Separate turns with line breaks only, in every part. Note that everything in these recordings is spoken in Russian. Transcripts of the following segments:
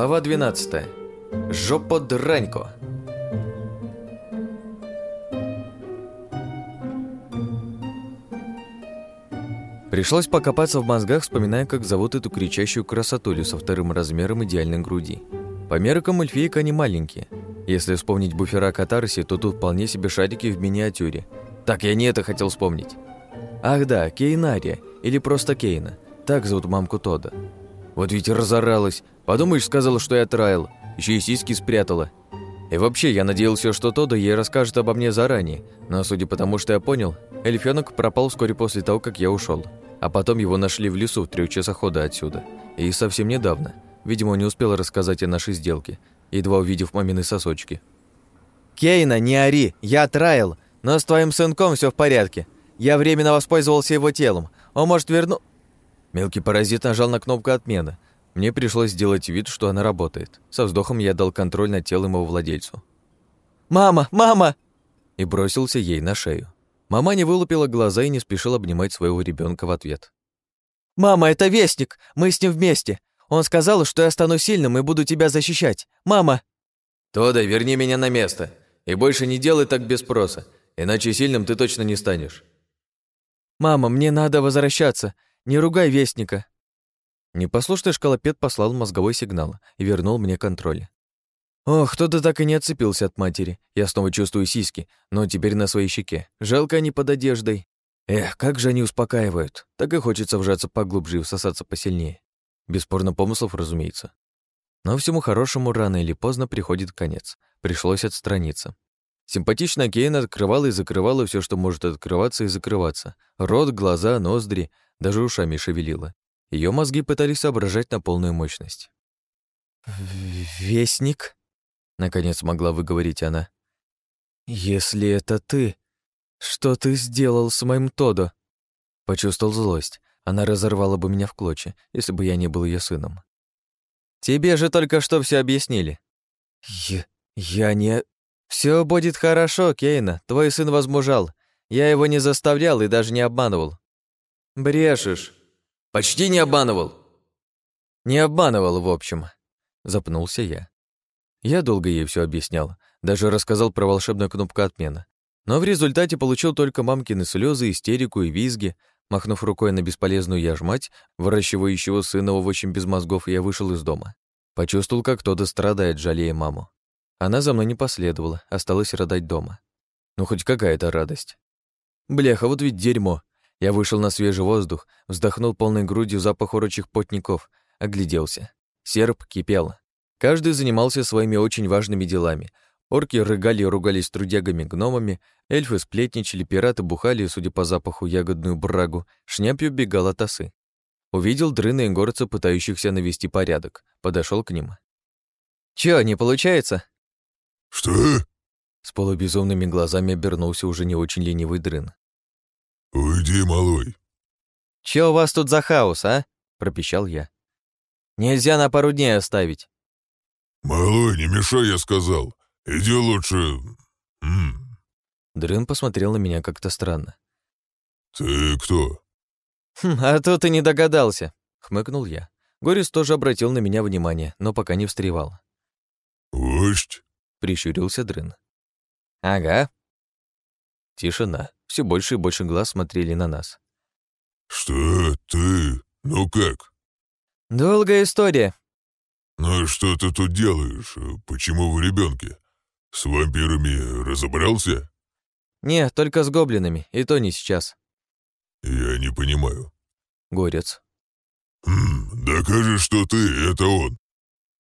Глава 12. Жопа дранько. Пришлось покопаться в мозгах, вспоминая, как зовут эту кричащую красотулю со вторым размером идеальной груди. По меркам эльфиек они маленькие. Если вспомнить буфера катарси, то тут вполне себе шарики в миниатюре. Так, я не это хотел вспомнить. Ах да, Кейнария, или просто Кейна. Так зовут мамку Тода. Вот ведь разоралась. Подумаешь, сказала, что я траил. Еще и сиськи спрятала. И вообще, я надеялся, что Тода ей расскажет обо мне заранее. Но судя по тому, что я понял, эльфёнок пропал вскоре после того, как я ушел. А потом его нашли в лесу в трех часах хода отсюда. И совсем недавно. Видимо, не успел рассказать о нашей сделке, едва увидев мамины сосочки. «Кейна, не ори! Я траил! Но с твоим сынком все в порядке. Я временно воспользовался его телом. Он может верну...» Мелкий паразит нажал на кнопку отмены. Мне пришлось сделать вид, что она работает. Со вздохом я дал контроль над телом его владельцу. «Мама! Мама!» И бросился ей на шею. Мама не вылупила глаза и не спешила обнимать своего ребенка в ответ. «Мама, это Вестник! Мы с ним вместе! Он сказал, что я стану сильным и буду тебя защищать! Мама!» «Тода, верни меня на место! И больше не делай так без спроса, иначе сильным ты точно не станешь!» «Мама, мне надо возвращаться! Не ругай Вестника!» Непослушный шкалопед послал мозговой сигнал и вернул мне контроль. Ох, кто-то так и не отцепился от матери. Я снова чувствую сиськи, но теперь на своей щеке. Жалко они под одеждой. Эх, как же они успокаивают. Так и хочется вжаться поглубже и всосаться посильнее. Бесспорно помыслов, разумеется. Но всему хорошему рано или поздно приходит конец. Пришлось отстраниться. Симпатичная Кейн открывала и закрывала все, что может открываться и закрываться. Рот, глаза, ноздри, даже ушами шевелила. Ее мозги пытались соображать на полную мощность. «Вестник?» Наконец могла выговорить она. «Если это ты, что ты сделал с моим Тодо?» Почувствовал злость. Она разорвала бы меня в клочья, если бы я не был ее сыном. «Тебе же только что все объяснили». «Я... я не...» Все будет хорошо, Кейна. Твой сын возмужал. Я его не заставлял и даже не обманывал». «Брешешь». «Почти не обманывал». «Не обманывал, в общем», — запнулся я. Я долго ей все объяснял, даже рассказал про волшебную кнопку отмена. Но в результате получил только мамкины слезы, истерику и визги. Махнув рукой на бесполезную я жмать, выращивающего сына овощем без мозгов, я вышел из дома. Почувствовал, как кто-то страдает, жалея маму. Она за мной не последовала, осталась рыдать дома. Ну, хоть какая-то радость. Бляха, вот ведь дерьмо. Я вышел на свежий воздух, вздохнул полной грудью запах орочих потников, огляделся. Серп кипел, Каждый занимался своими очень важными делами. Орки рыгали и ругались трудягами-гномами, эльфы сплетничали, пираты бухали, судя по запаху, ягодную брагу, шняпью бегал от осы. Увидел дрына и горца, пытающихся навести порядок. Подошел к ним. «Чё, не получается?»
«Что?»
С полубезумными глазами обернулся уже не очень ленивый дрын.
«Уйди, малой».
«Чё у вас тут за хаос, а?» — пропищал я. «Нельзя на пару дней оставить.
«Малой, не мешай, я сказал. Иди лучше...» М
Дрын посмотрел на меня как-то странно.
«Ты кто?»
«Хм, «А то ты не догадался», — хмыкнул я. Горис тоже обратил на меня внимание, но пока не встревал.
«Вождь?»
— прищурился Дрын. «Ага». Тишина. Все больше и больше глаз смотрели на нас.
«Что ты? Ну как?»
«Долгая история»,
«Ну что ты тут делаешь? Почему в ребенке? С вампирами разобрался?»
«Не, только с гоблинами, и то не сейчас».
«Я не понимаю».
Горец.
«Хм, докажешь, что ты — это он».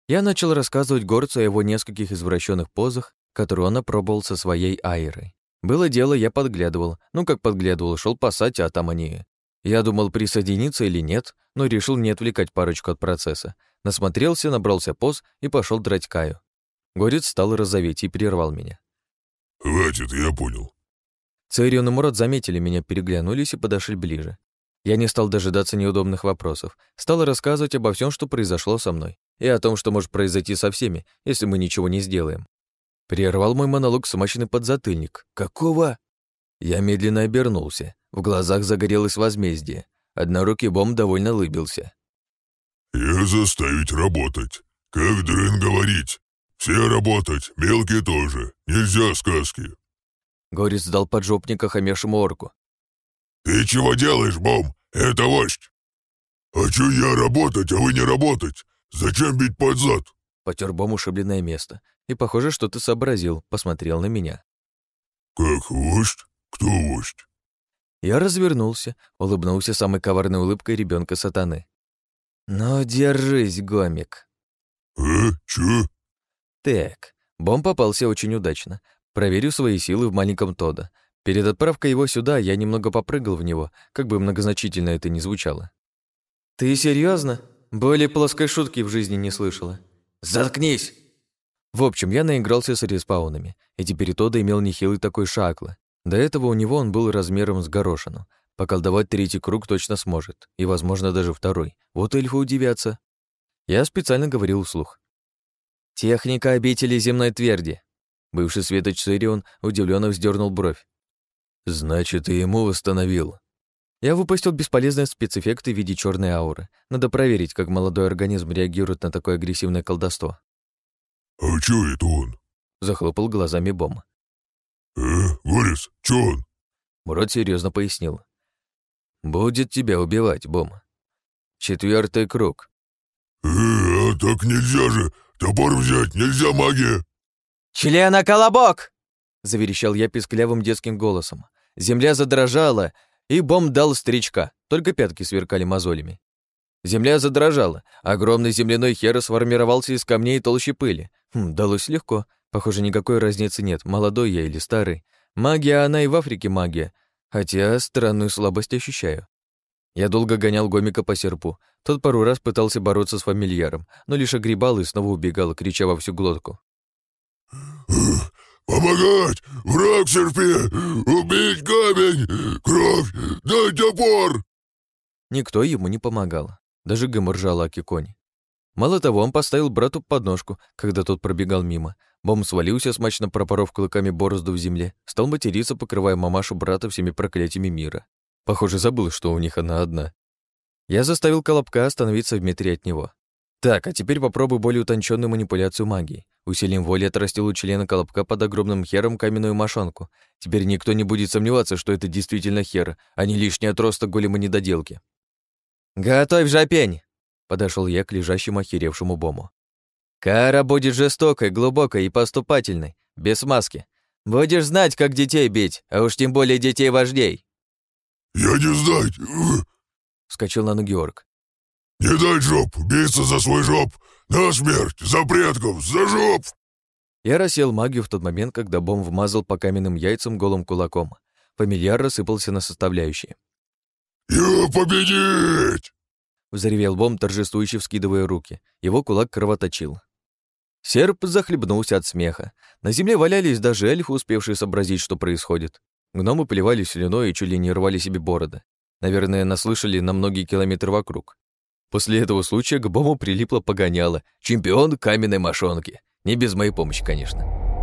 Я начал рассказывать горцу о его нескольких извращенных позах, которые он опробовал со своей айрой. Было дело, я подглядывал. Ну, как подглядывал, шел пасать, а там они... Я думал, присоединиться или нет, но решил не отвлекать парочку от процесса. Насмотрелся, набрался поз и пошел драть Каю. Горец стал розоветь и прервал меня.
«Хватит, я понял».
Царион и Мурат заметили меня, переглянулись и подошли ближе. Я не стал дожидаться неудобных вопросов, стал рассказывать обо всем, что произошло со мной, и о том, что может произойти со всеми, если мы ничего не сделаем. Прервал мой монолог смаченный подзатыльник. «Какого?» Я медленно обернулся. В глазах загорелось возмездие. Однорукий бомб довольно улыбился.
«Я заставить работать. как дрын говорить. Все работать, мелкие тоже. Нельзя сказки».
Горец дал поджопника хамешему орку.
«Ты чего делаешь, Бом? Это вождь!» «А чё я работать, а вы не работать? Зачем бить под зад?»
Потер Бом ушибленное место. И, похоже, что ты сообразил, посмотрел на меня.
«Как вождь? Кто вождь?»
Я развернулся, улыбнулся самой коварной улыбкой ребенка сатаны. «Ну, держись, гомик!»
«Э, чё?»
Так, бомб попался очень удачно. Проверю свои силы в маленьком Тода. Перед отправкой его сюда я немного попрыгал в него, как бы многозначительно это ни звучало. «Ты серьезно? Более плоской шутки в жизни не слышала. Заткнись!» В общем, я наигрался с респаунами, и теперь Тода имел нехилый такой шакло. До этого у него он был размером с горошину. Поколдовать третий круг точно сможет, и, возможно, даже второй. Вот эльфы удивятся. Я специально говорил вслух. «Техника обители земной тверди». Бывший светоч Цирион удивленно вздернул бровь. «Значит, и ему восстановил». Я выпустил бесполезные спецэффекты в виде черной ауры. Надо проверить, как молодой организм реагирует на такое агрессивное колдовство.
«А чё это он?»
— захлопал глазами Бом.
«Э, Горис, чё он?»
Мурат серьезно пояснил. «Будет тебя убивать, Бом. Четвертый круг».
«Э, а так нельзя же! Топор взять, нельзя магия!»
«Члена колобок!» — заверещал я писклявым детским голосом. Земля задрожала, и бомб дал старичка, только пятки сверкали мозолями. Земля задрожала, огромный земляной хер сформировался из камней и толщи пыли. Хм, далось легко, похоже, никакой разницы нет, молодой я или старый. Магия, она и в Африке магия, хотя странную слабость ощущаю. Я долго гонял гомика по серпу. Тот пару раз пытался бороться с фамильяром, но лишь огребал и снова убегал, крича во всю глотку.
«Помогать! Враг в серпе! Убить камень! Кровь! Дай топор!»
Никто ему не помогал. Даже Гэм ржал Акикони. Мало того, он поставил брату подножку, когда тот пробегал мимо. Бом свалился, смачно пропоров клыками борозду в земле, стал материться, покрывая мамашу брата всеми проклятиями мира. Похоже, забыл, что у них она одна. Я заставил Колобка остановиться в метре от него. Так, а теперь попробуй более утонченную манипуляцию магии. Усилием воли отрастил у члена Колобка под огромным хером каменную мошонку. Теперь никто не будет сомневаться, что это действительно хер, а не лишний отросток голема недоделки. «Готовь жопень!» — подошел я к лежащему охеревшему бому. «Кара будет жестокой, глубокой и поступательной, без маски. Будешь знать, как детей бить, а уж тем более детей-вождей».
«Я не знать!»
— вскочил на ноги орк.
«Не дай жоп! Биться за свой жоп! На смерть! За предков! За жоп!»
Я рассел магию в тот момент, когда бом вмазал по каменным яйцам голым кулаком. Фамильяр рассыпался на составляющие.
«Я победить!»
Взревел бом, торжествующе вскидывая руки. Его кулак кровоточил. Серп захлебнулся от смеха. На земле валялись даже эльфы, успевшие сообразить, что происходит. Гномы плевали слюной и чуть ли не рвали себе бороды. Наверное, наслышали на многие километры вокруг. После этого случая к Бому прилипло погоняло. Чемпион каменной мошонки. Не без моей помощи, конечно.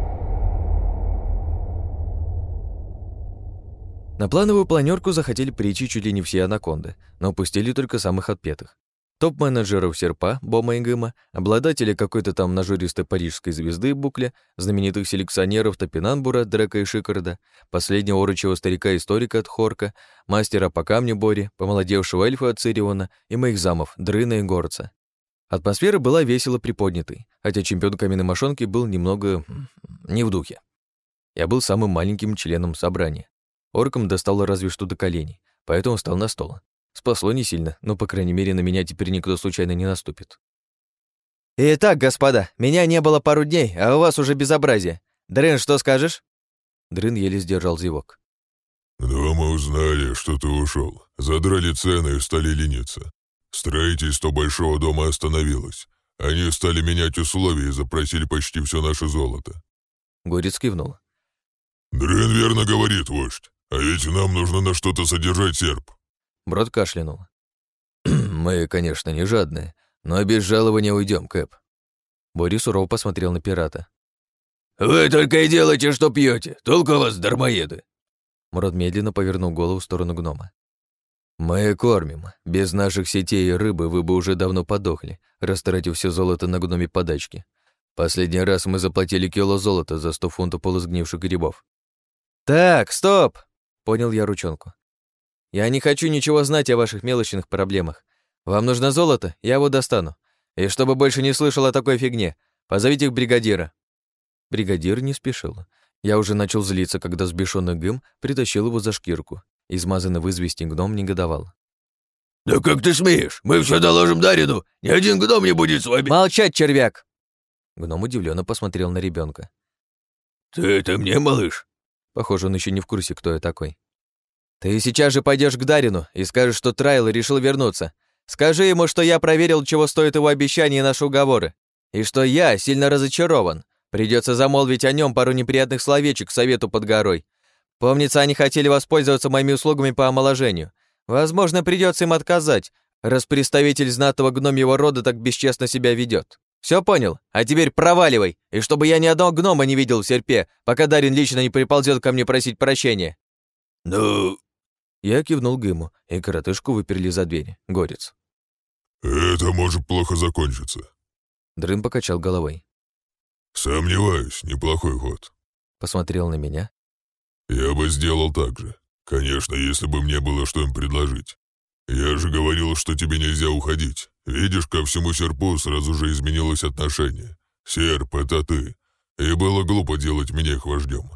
На плановую планерку захотели прийти чуть ли не все анаконды, но упустили только самых отпетых. Топ-менеджеров Серпа, Бома и Гыма, обладатели какой-то там нажористой парижской звезды Букля, знаменитых селекционеров Топинамбура, Дрека и Шикарда, последнего орочего старика-историка от Хорка, мастера по камню Бори, помолодевшего эльфа от Цириона и моих замов, Дрына и Горца. Атмосфера была весело приподнятой, хотя чемпион каменной мошонки был немного... не в духе. Я был самым маленьким членом собрания. Оркам достало разве что до коленей, поэтому встал на стол. Спасло не сильно, но, по крайней мере, на меня теперь никто случайно не наступит. «Итак, господа, меня не было пару дней, а у вас уже безобразие. Дрын, что скажешь?» Дрын еле сдержал зевок.
«Да мы узнали, что ты ушел. Задрали цены и стали лениться. Строительство большого дома остановилось. Они стали менять условия и запросили почти все наше золото».
Горец кивнул.
«Дрын верно говорит, вождь. А ведь нам нужно на что-то содержать серп.
Брод кашлянул. «Мы, конечно, не жадные, но без жалования уйдем, Кэп». Бори сурово посмотрел на пирата.
«Вы только и делайте, что пьете. Толку у вас, дармоеды!»
Мурат медленно повернул голову в сторону гнома. Мы кормим. Без наших сетей и рыбы вы бы уже давно подохли, растратив все золото на гноме подачки. Последний раз мы заплатили кило золота за сто фунтов полусгнивших грибов. «Так, стоп!» — понял я ручонку. «Я не хочу ничего знать о ваших мелочных проблемах. Вам нужно золото, я его достану. И чтобы больше не слышал о такой фигне, позовите их бригадира». Бригадир не спешил. Я уже начал злиться, когда сбешенный Гым притащил его за шкирку. Измазанный в извести гном негодовал.
«Да как ты смеешь? Мы все доложим Дарину! Ни один гном не будет с вами!»
«Молчать, червяк!» Гном удивленно посмотрел на ребенка.
«Ты это мне, малыш?»
Похоже, он еще не в курсе, кто я такой. «Ты сейчас же пойдешь к Дарину и скажешь, что Трайл решил вернуться. Скажи ему, что я проверил, чего стоит его обещания и наши уговоры, и что я сильно разочарован. Придется замолвить о нем пару неприятных словечек совету под горой. Помнится, они хотели воспользоваться моими услугами по омоложению. Возможно, придется им отказать, раз представитель знатого гномьего рода так бесчестно себя ведет. Все понял? А теперь проваливай, и чтобы я ни одного гнома не видел в серпе, пока Дарин лично не приползет ко мне просить прощения.
Ну...
Я кивнул Гыму, и коротышку выперли за дверь. Горец.
Это может плохо закончиться.
Дрын покачал головой.
Сомневаюсь, неплохой ход.
Посмотрел на меня.
Я бы сделал так же. Конечно, если бы мне было что им предложить. Я же говорил, что тебе нельзя уходить. Видишь, ко всему серпу сразу же изменилось отношение. Серп — это ты. И было глупо делать меня их вождем.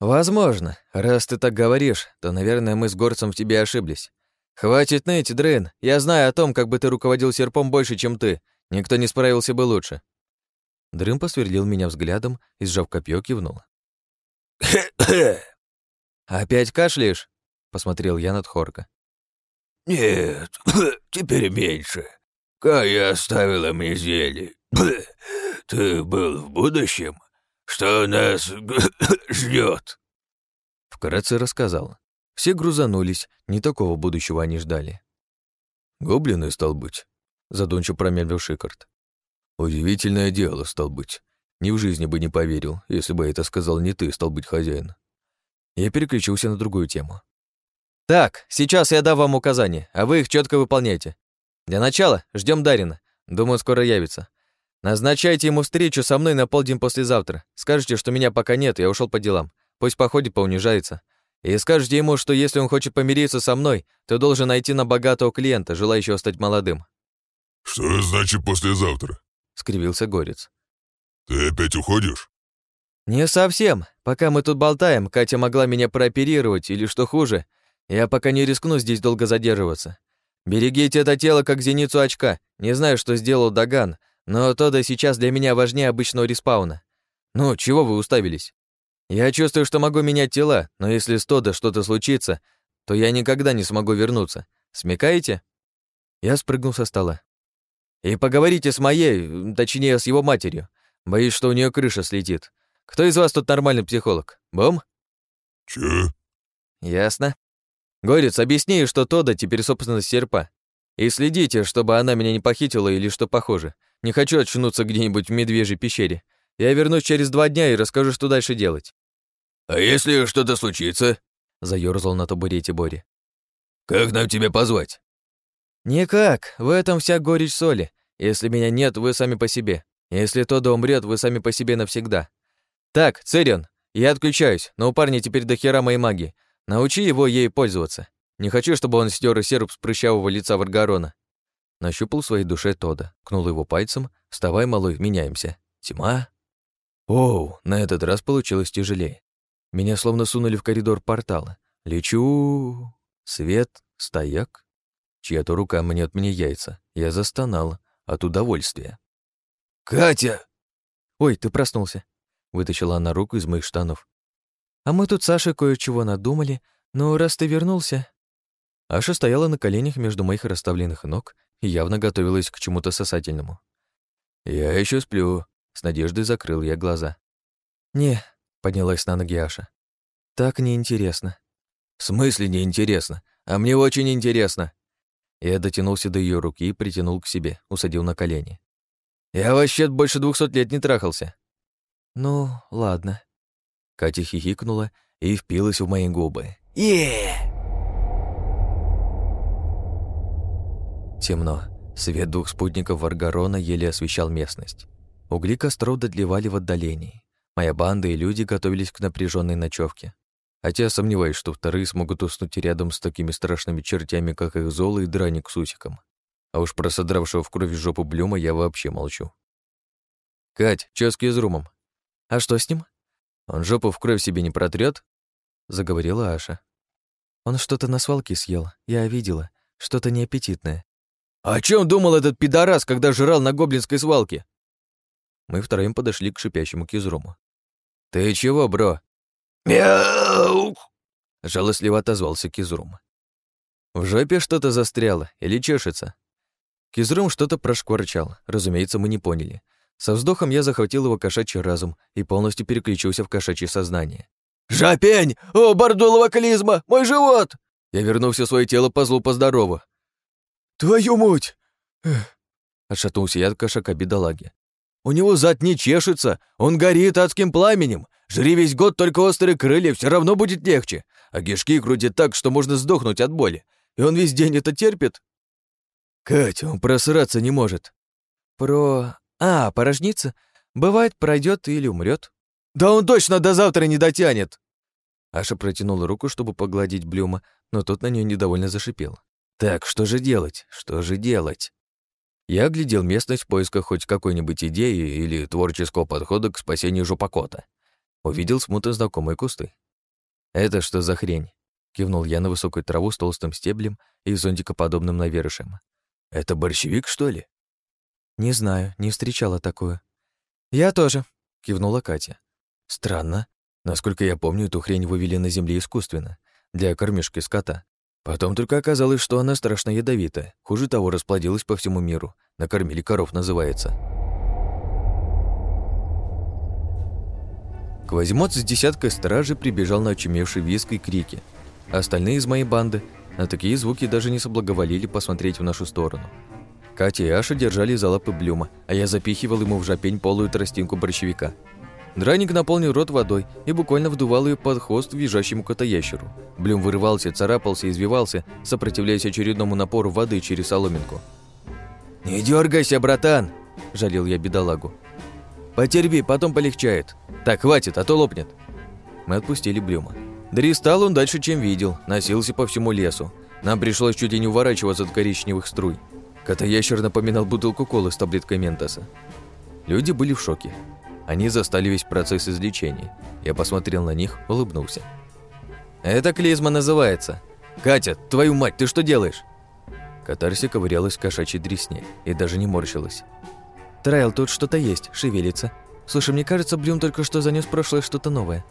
Возможно. Раз ты так говоришь, то, наверное, мы с горцем в тебе ошиблись. Хватит ныть, Дрын. Я знаю о том, как бы ты руководил серпом больше, чем ты. Никто не справился бы лучше. Дрын посверлил меня взглядом и, сжав копье, кивнул. «Опять кашляешь?» — посмотрел я над Хорка.
«Нет, теперь меньше. Кая оставила мне зелье. Ты был в будущем? Что нас ждет?
Вкратце рассказал. Все грузанулись, не такого будущего они ждали.
«Гоблины, стал быть», — задумчиво промямлил Шикард. «Удивительное дело, стал быть. Ни в жизни бы не поверил, если бы это сказал не ты, стал быть, хозяин».
Я переключился на другую тему. «Так, сейчас я дам вам указания, а вы их четко выполняйте. Для начала ждем Дарина. Думаю, скоро явится. Назначайте ему встречу со мной на полдень послезавтра. Скажите, что меня пока нет, я ушел по делам. Пусть походит, поунижается. И скажете ему, что если он хочет помириться со мной, то должен найти на богатого клиента, желающего стать молодым».
«Что значит послезавтра?»
— скривился Горец.
«Ты опять уходишь?»
«Не совсем. Пока мы тут болтаем, Катя могла меня прооперировать, или, что хуже, я пока не рискну здесь долго задерживаться. Берегите это тело, как зеницу очка. Не знаю, что сделал Даган, но то да сейчас для меня важнее обычного респауна. Ну, чего вы уставились? Я чувствую, что могу менять тела, но если с Тода что-то случится, то я никогда не смогу вернуться. Смекаете?» Я спрыгнул со стола. «И поговорите с моей, точнее, с его матерью. Боюсь, что у нее крыша слетит. Кто из вас тут нормальный психолог? Бом?»
«Чё?»
«Ясно. Горец, объясни, что Тода теперь собственность серпа. И следите, чтобы она меня не похитила или что похоже. Не хочу очнуться где-нибудь в медвежьей пещере. Я вернусь через два дня и расскажу, что дальше делать».
«А если что-то случится?»
— заёрзал на табурете Бори.
«Как нам тебя позвать?»
«Никак. В этом вся горечь соли. Если меня нет, вы сами по себе. Если Тода умрет, вы сами по себе навсегда. Так, Цирион, я отключаюсь, но у парня теперь до хера моей магии. Научи его ей пользоваться. Не хочу, чтобы он стер серп с прыщавого лица Варгарона. Нащупал в своей душе Тода, кнул его пальцем. «Вставай, малой, меняемся. Тьма». Оу, на этот раз получилось тяжелее. Меня словно сунули в коридор портала. Лечу. Свет, стояк. Чья-то рука мнет мне яйца. Я застонал от удовольствия.
«Катя!»
«Ой, ты проснулся!» Вытащила она руку из моих штанов. А мы тут с Сашей кое-чего надумали, но раз ты вернулся...» Аша стояла на коленях между моих расставленных ног и явно готовилась к чему-то сосательному. «Я еще сплю», — с надеждой закрыл я глаза. «Не», — поднялась на ноги Аша. «Так неинтересно». «В смысле неинтересно? А мне очень интересно». Я дотянулся до ее руки и притянул к себе, усадил на колени. «Я вообще больше двухсот лет не трахался». «Ну, ладно», Катя хихикнула и впилась в мои губы. е Темно. Свет двух спутников Варгарона еле освещал местность. Угли костров дотлевали в отдалении. Моя банда и люди готовились к напряженной ночевке. Хотя сомневаюсь, что вторые смогут уснуть рядом с такими страшными чертями, как их Зола и Драник с Усиком. А уж про содравшего в кровь жопу Блюма я вообще молчу. «Кать, чё с Кизрумом?» «А что с ним?» «Он жопу в кровь себе не протрёт?» — заговорила Аша. «Он что-то на свалке съел, я видела, что-то неаппетитное». «О чем думал этот пидорас, когда жрал на гоблинской свалке?» Мы втроем подошли к шипящему Кизруму. «Ты чего, бро?»
«Мяу!»
— жалостливо отозвался Кизрум. «В жопе что-то застряло или чешется?» Кизрум что-то прошкварчал, разумеется, мы не поняли. Со вздохом я захватил его кошачий разум и полностью переключился в кошачье сознание.
«Жапень! О, бордулова клизма! Мой живот!»
Я вернул все свое тело по злу поздорово.
«Твою муть!»
Отшатнулся я от кошака бедолаги. «У него зад не чешется, он горит адским пламенем. Жри весь год только острые крылья, все равно будет легче. А кишки крутят так, что можно сдохнуть от боли. И он весь день это терпит?» «Катя, он просраться не может». «Про... А, порожница? Бывает, пройдет или умрет. Да он точно до завтра не дотянет. Аша протянула руку, чтобы погладить Блюма, но тот на нее недовольно зашипел. Так, что же делать? Что же делать? Я оглядел местность в поисках хоть какой-нибудь идеи или творческого подхода к спасению жопокота. Увидел смутно знакомые кусты. «Это что за хрень?» — кивнул я на высокую траву с толстым стеблем и зонтикоподобным навершием. «Это борщевик, что ли?» «Не знаю, не встречала такую». «Я тоже», — кивнула Катя. «Странно. Насколько я помню, эту хрень вывели на земле искусственно, для кормежки скота. Потом только оказалось, что она страшно ядовитая. Хуже того, расплодилась по всему миру. Накормили коров, называется». Квазимот с десяткой стражи прибежал на очумевший виск и крики. Остальные из моей банды на такие звуки даже не соблаговолили посмотреть в нашу сторону. Катя и Аша держали за лапы Блюма, а я запихивал ему в жопень полую тростинку борщевика. Драник наполнил рот водой и буквально вдувал ее под хвост визжащему котоящеру. Блюм вырывался, царапался, извивался, сопротивляясь очередному напору воды через соломинку. «Не дергайся, братан!» – жалел я бедолагу. «Потерпи, потом полегчает. Так, хватит, а то лопнет». Мы отпустили Блюма. Дристал он дальше, чем видел, носился по всему лесу. Нам пришлось чуть ли не уворачиваться от коричневых струй. Котоящер напоминал бутылку колы с таблеткой ментоса. Люди были в шоке. Они застали весь процесс излечения. Я посмотрел на них, улыбнулся. «Это клизма называется. Катя, твою мать, ты что делаешь?» Катарси ковырялась в кошачьей дресне и даже не морщилась. «Трайл, тут что-то есть, шевелится. Слушай, мне кажется, Блюм только что занес прошлое что-то новое».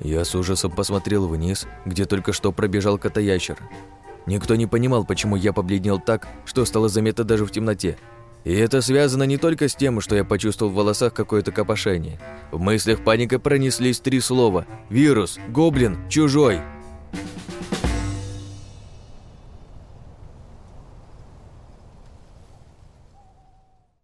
Я с ужасом посмотрел вниз, где только что пробежал котоящер. Никто не понимал, почему я побледнел так, что стало заметно даже в темноте. И это связано не только с тем, что я почувствовал в волосах какое-то копошение. В мыслях паника пронеслись три слова «Вирус», «Гоблин», «Чужой».